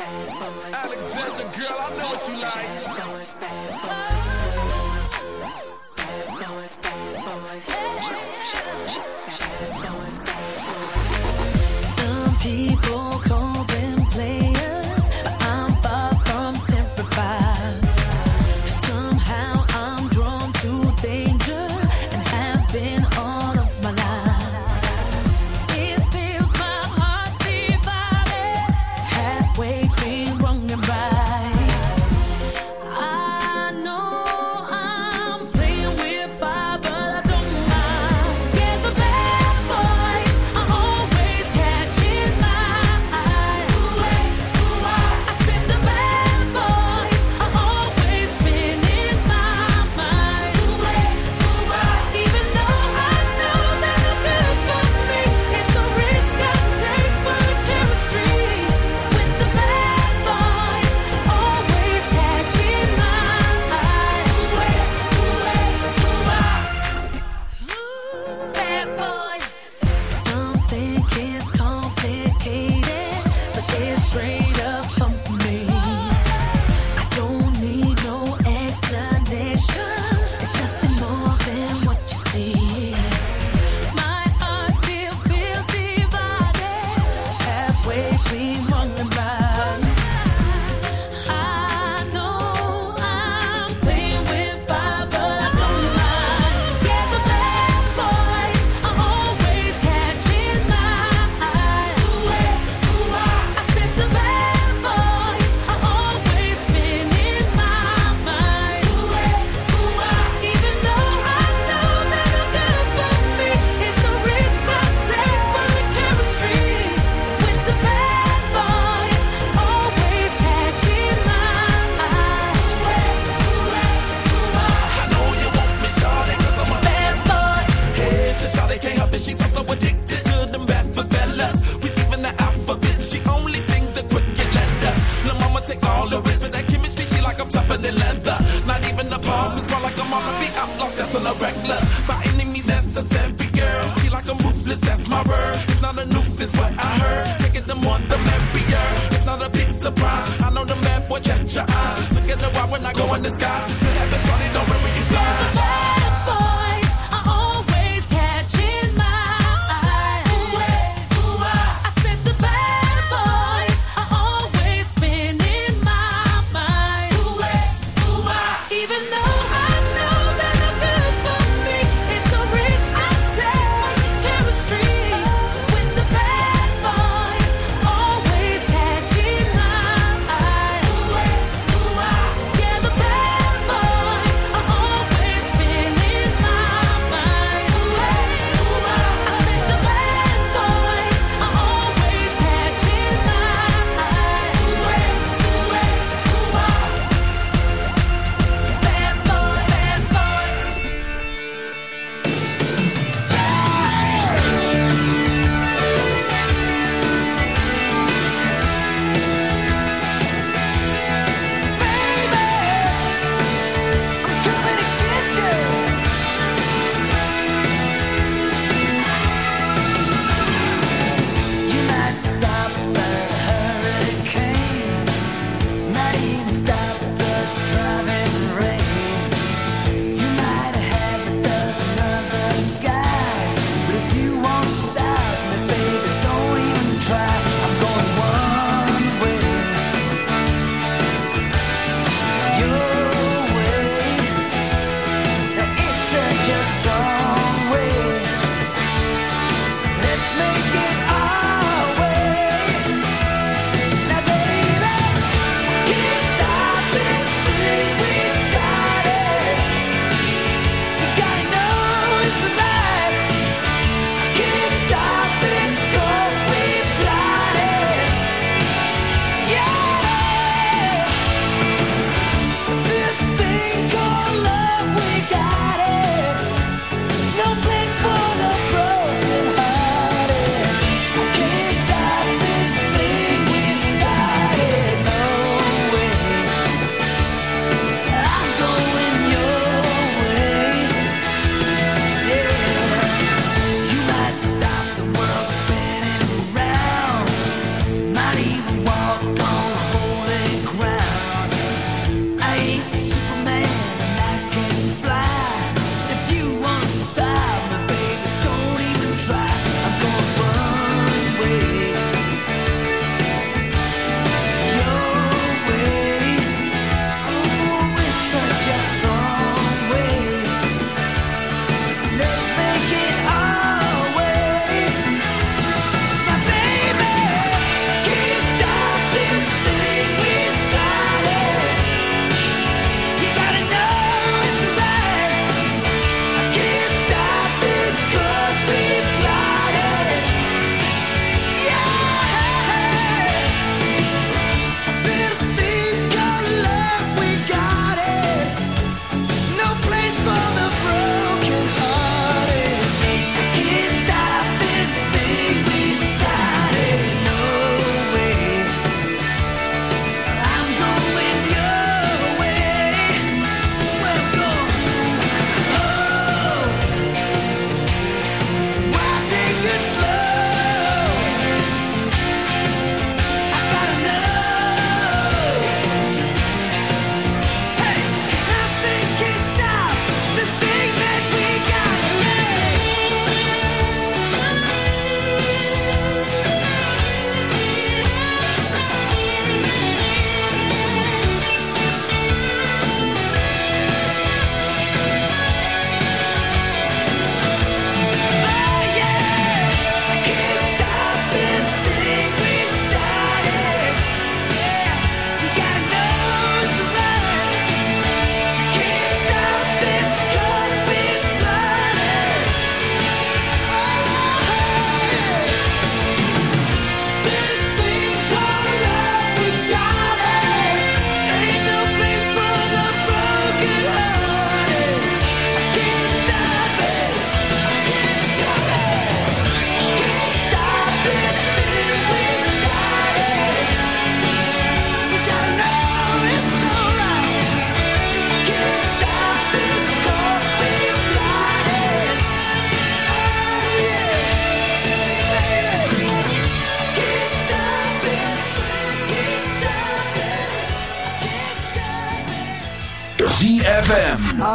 Alexander, girl, I know what you like. Bad boys, bad boys. Bad boys, bad boys. Some people.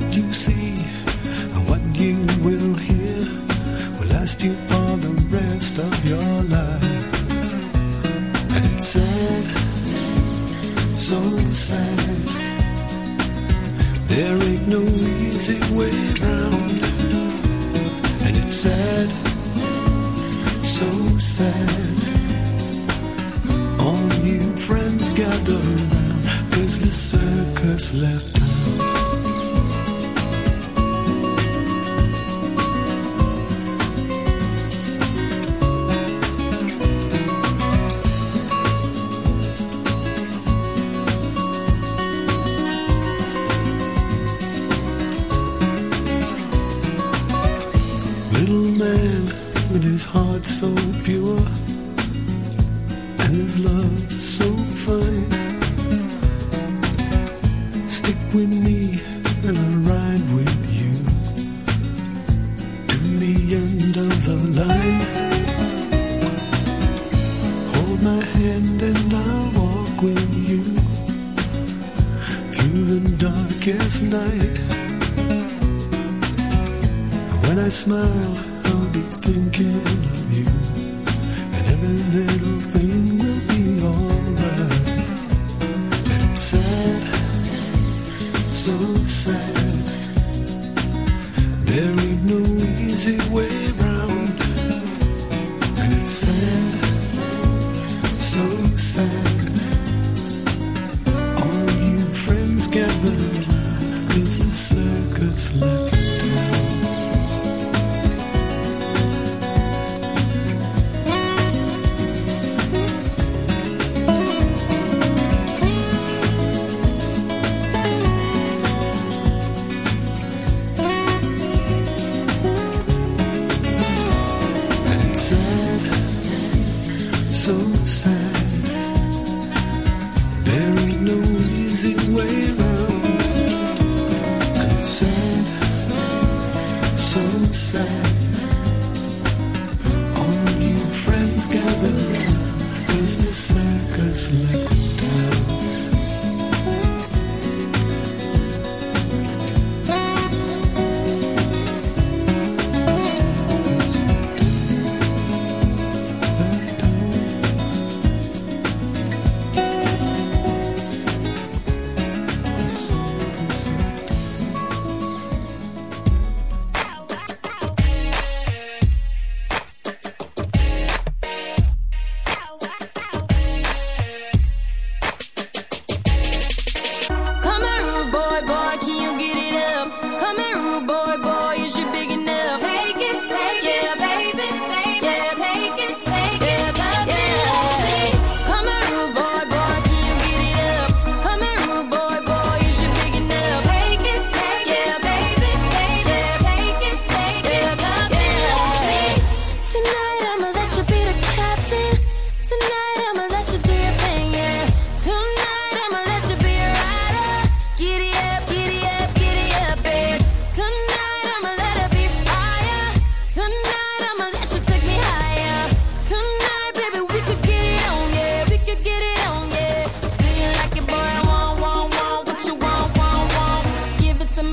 what you see what you will.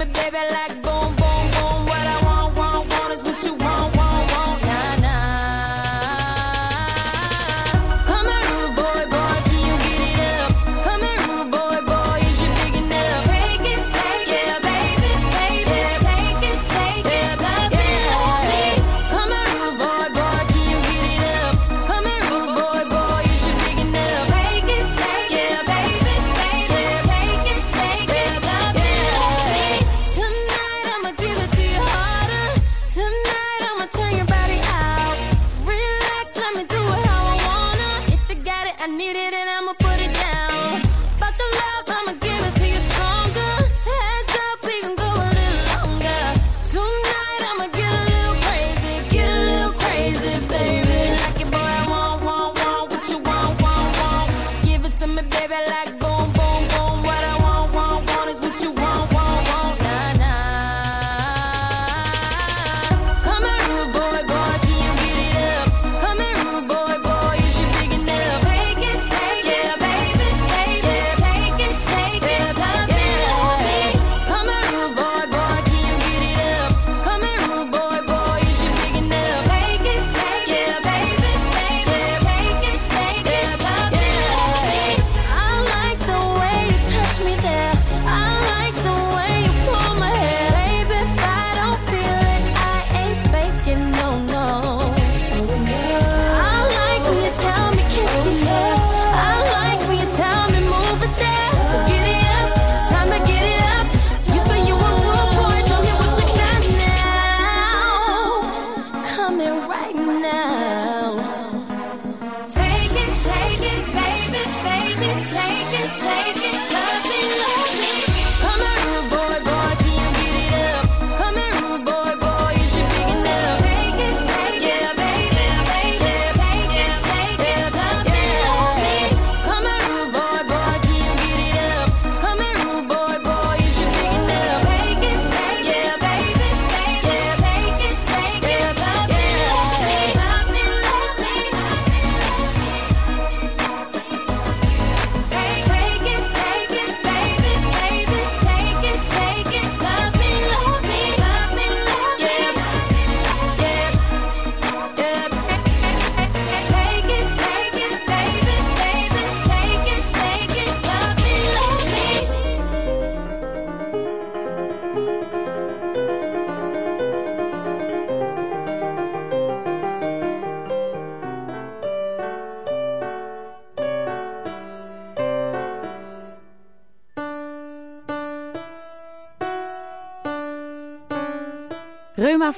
me, baby, like boom.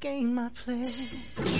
gain my play.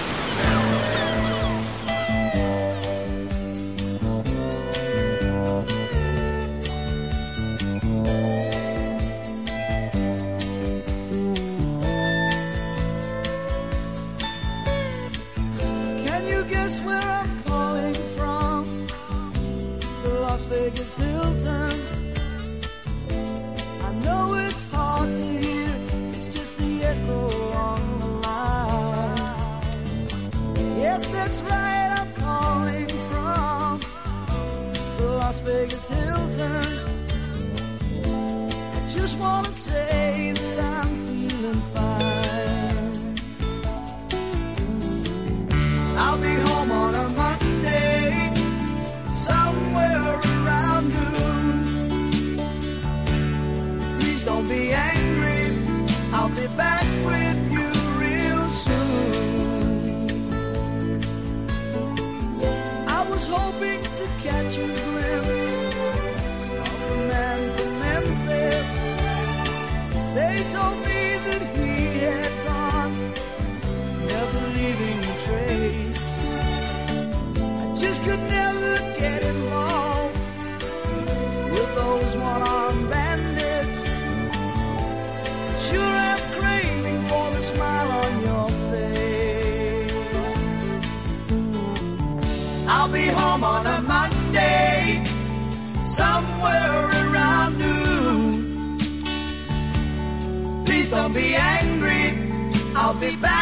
Mrs. Hilton. I just wanna say. I'll be back.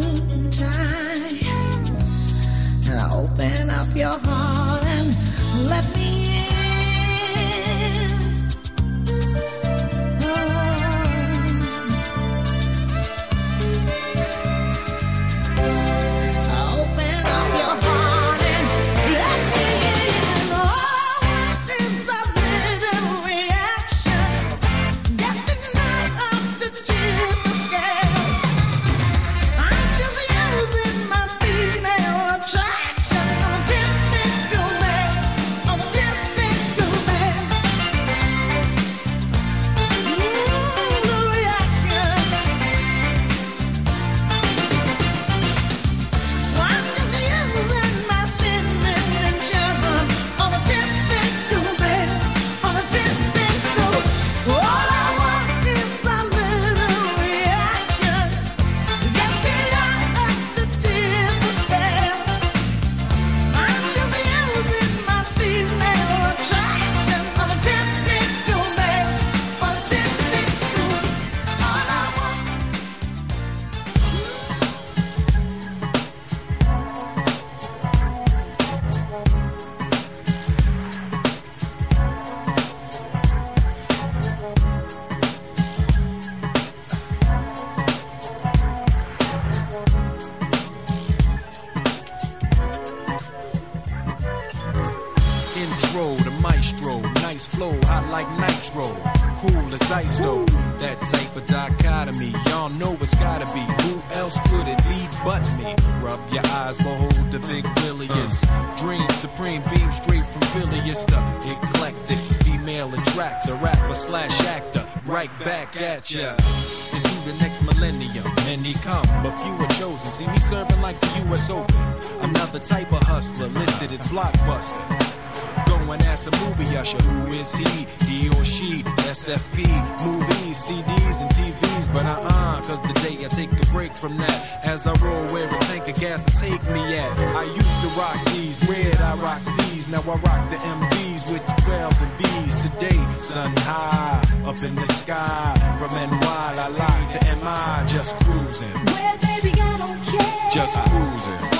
time. From the eclectic female attractor, rapper slash actor, right back at ya. Into the next millennium, many come, but few are chosen. See me serving like the U.S. Open. Another type of hustler listed at Blockbuster. Go and ask a movie usher, who is he? He or she? SFP, movies, CDs, and TVs. But uh-uh, cause the day I take a break from that. As I roll where a tank of gas will take me at. I used to rock these, red, I rock Z's. Now I rock the MVs with the 12s and V's. Today, sun high, up in the sky. From NY, I lie to MI, just cruising. Well, baby, I don't care. Just cruising.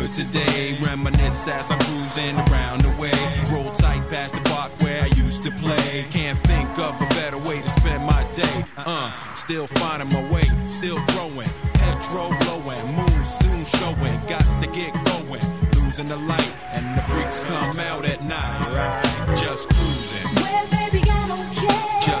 today. Reminisce as I'm cruising around the way. Roll tight past the park where I used to play. Can't think of a better way to spend my day. Uh, still finding my way, still growing. Petrol blowing, moon soon showing. Got to get going, losing the light, and the freaks come out at night. Just cruising, Well, baby, I don't care. just